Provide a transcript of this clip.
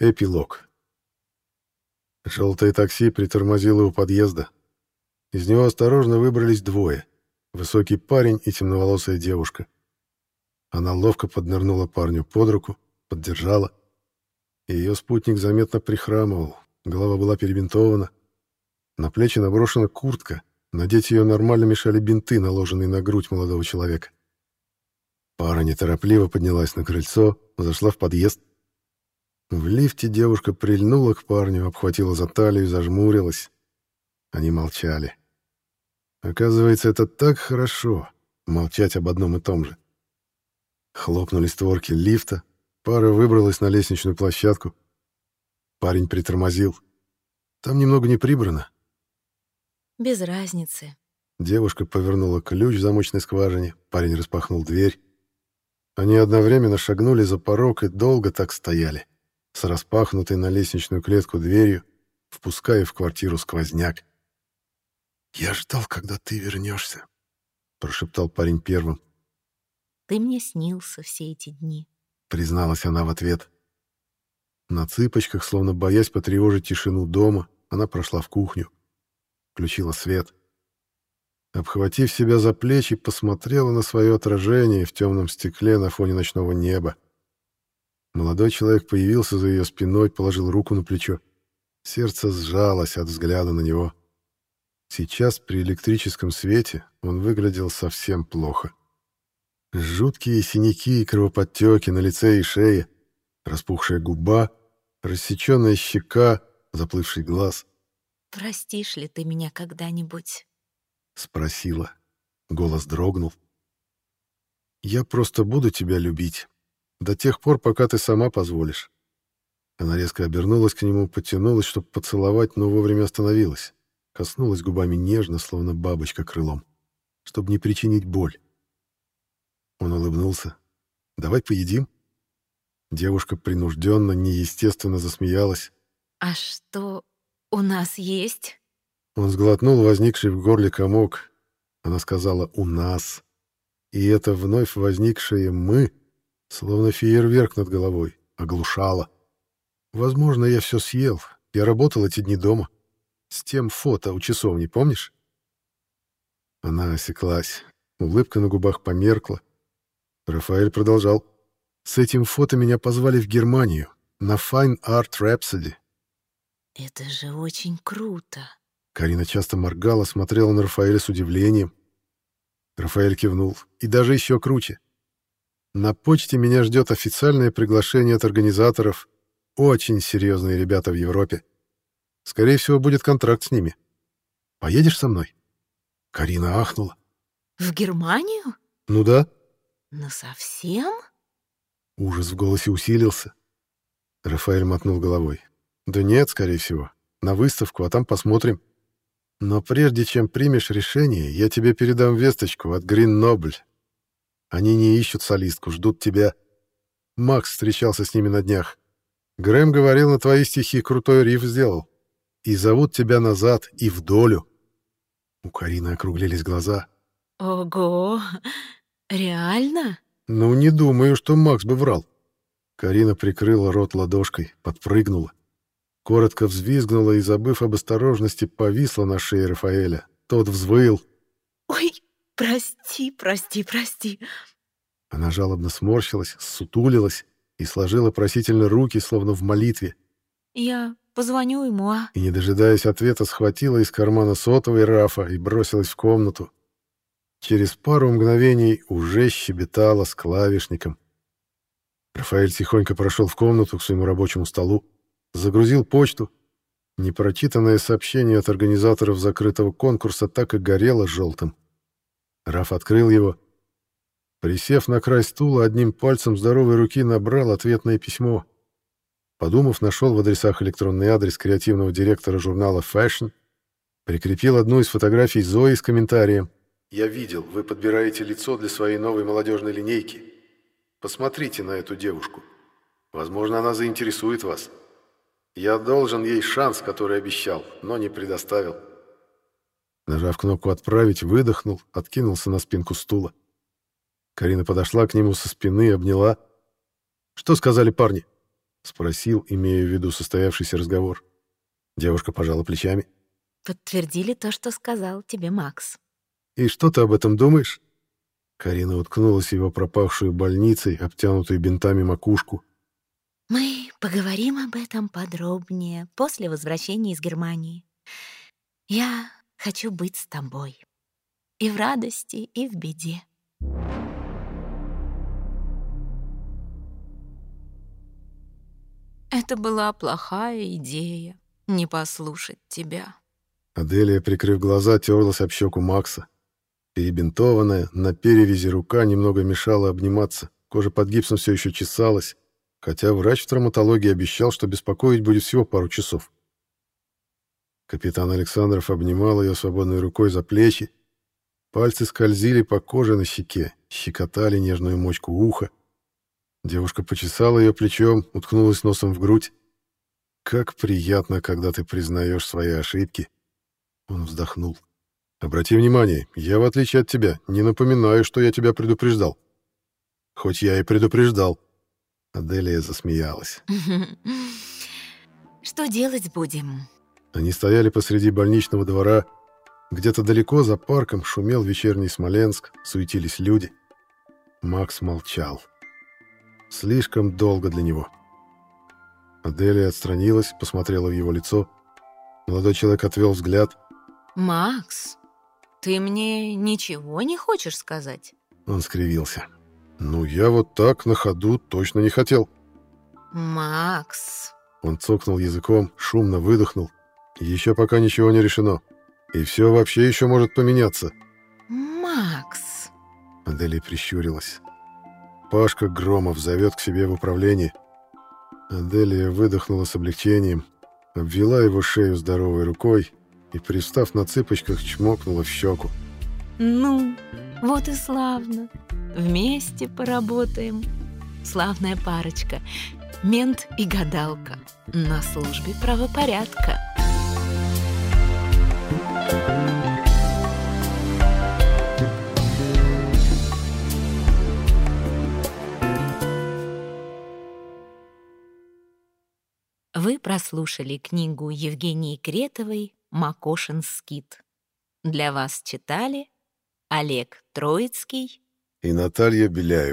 Эпилог. Желтое такси притормозило у подъезда. Из него осторожно выбрались двое. Высокий парень и темноволосая девушка. Она ловко поднырнула парню под руку, поддержала. Ее спутник заметно прихрамывал, голова была перебинтована. На плечи наброшена куртка, надеть ее нормально мешали бинты, наложенные на грудь молодого человека. Пара неторопливо поднялась на крыльцо, зашла в подъезд. В лифте девушка прильнула к парню, обхватила за талию и зажмурилась. Они молчали. Оказывается, это так хорошо — молчать об одном и том же. Хлопнули створки лифта, пара выбралась на лестничную площадку. Парень притормозил. Там немного не прибрано. Без разницы. Девушка повернула ключ в замочной скважине, парень распахнул дверь. Они одновременно шагнули за порог и долго так стояли с распахнутой на лестничную клетку дверью, впуская в квартиру сквозняк. «Я ждал, когда ты вернешься», — прошептал парень первым. «Ты мне снился все эти дни», — призналась она в ответ. На цыпочках, словно боясь потревожить тишину дома, она прошла в кухню. Включила свет. Обхватив себя за плечи, посмотрела на свое отражение в темном стекле на фоне ночного неба. Молодой человек появился за ее спиной, положил руку на плечо. Сердце сжалось от взгляда на него. Сейчас при электрическом свете он выглядел совсем плохо. Жуткие синяки и кровоподтеки на лице и шее, распухшая губа, рассеченная щека, заплывший глаз. «Простишь ли ты меня когда-нибудь?» — спросила. Голос дрогнул. «Я просто буду тебя любить. До тех пор, пока ты сама позволишь. Она резко обернулась к нему, потянулась, чтобы поцеловать, но вовремя остановилась. Коснулась губами нежно, словно бабочка крылом, чтобы не причинить боль. Он улыбнулся. «Давай поедим?» Девушка принужденно, неестественно засмеялась. «А что у нас есть?» Он сглотнул возникший в горле комок. Она сказала «у нас». И это вновь возникшее «мы» Словно фейерверк над головой. Оглушало. Возможно, я все съел. Я работал эти дни дома. С тем фото у часовни, помнишь? Она осеклась. Улыбка на губах померкла. Рафаэль продолжал. С этим фото меня позвали в Германию. На Fine Art Rhapsody. Это же очень круто. Карина часто моргала, смотрела на Рафаэля с удивлением. Рафаэль кивнул. И даже еще круче. На почте меня ждет официальное приглашение от организаторов. Очень серьезные ребята в Европе. Скорее всего, будет контракт с ними. Поедешь со мной?» Карина ахнула. «В Германию?» «Ну да». «Ну совсем?» Ужас в голосе усилился. Рафаэль мотнул головой. «Да нет, скорее всего. На выставку, а там посмотрим. Но прежде чем примешь решение, я тебе передам весточку от Noble. Они не ищут солистку, ждут тебя. Макс встречался с ними на днях. Грэм говорил, на твои стихи крутой риф сделал. И зовут тебя назад и в долю. У Карины округлились глаза. Ого! Реально? Ну, не думаю, что Макс бы врал. Карина прикрыла рот ладошкой, подпрыгнула. Коротко взвизгнула и, забыв об осторожности, повисла на шее Рафаэля. Тот взвыл. «Ой, «Прости, прости, прости». Она жалобно сморщилась, сутулилась и сложила просительно руки, словно в молитве. «Я позвоню ему, а?» И, не дожидаясь ответа, схватила из кармана сотовый Рафа и бросилась в комнату. Через пару мгновений уже щебетала с клавишником. Рафаэль тихонько прошел в комнату к своему рабочему столу, загрузил почту. Непрочитанное сообщение от организаторов закрытого конкурса так и горело желтым. Раф открыл его. Присев на край стула, одним пальцем здоровой руки набрал ответное письмо. Подумав, нашел в адресах электронный адрес креативного директора журнала Fashion, прикрепил одну из фотографий Зои с комментарием. «Я видел, вы подбираете лицо для своей новой молодежной линейки. Посмотрите на эту девушку. Возможно, она заинтересует вас. Я должен ей шанс, который обещал, но не предоставил. Нажав кнопку «Отправить», выдохнул, откинулся на спинку стула. Карина подошла к нему со спины и обняла. «Что сказали парни?» — спросил, имея в виду состоявшийся разговор. Девушка пожала плечами. Подтвердили то, что сказал тебе Макс. «И что ты об этом думаешь?» Карина уткнулась в его пропавшую больницей, обтянутую бинтами макушку. Мы поговорим об этом подробнее после возвращения из Германии. Я хочу быть с тобой. И в радости, и в беде. Это была плохая идея — не послушать тебя. Аделия, прикрыв глаза, терлась об щеку Макса. Перебинтованная, на перевязи рука немного мешала обниматься, кожа под гипсом все еще чесалась, хотя врач в травматологии обещал, что беспокоить будет всего пару часов. Капитан Александров обнимал ее свободной рукой за плечи, пальцы скользили по коже на щеке, щекотали нежную мочку уха. Девушка почесала ее плечом, уткнулась носом в грудь. «Как приятно, когда ты признаешь свои ошибки!» Он вздохнул. «Обрати внимание, я, в отличие от тебя, не напоминаю, что я тебя предупреждал. Хоть я и предупреждал». Аделия засмеялась. Что делать будем? Они стояли посреди больничного двора. Где-то далеко за парком шумел вечерний Смоленск, суетились люди. Макс молчал. Слишком долго для него. Аделия отстранилась, посмотрела в его лицо. Молодой человек отвел взгляд. Макс, ты мне ничего не хочешь сказать? Он скривился. «Ну, я вот так на ходу точно не хотел». Макс. Он цокнул языком, шумно выдохнул. Еще пока ничего не решено. И все вообще еще может поменяться. Макс. Аделия прищурилась. Пашка Громов зовет к себе в управление. Аделия выдохнула с облегчением, обвела его шею здоровой рукой и, пристав на цыпочках, чмокнула в щеку. Ну, вот и славно. Вместе поработаем. Славная парочка. Мент и гадалка. На службе правопорядка. Вы прослушали книгу Евгении Кретовой «Макошин скит». Для вас читали Олег Троицкий И Наталья Беляева.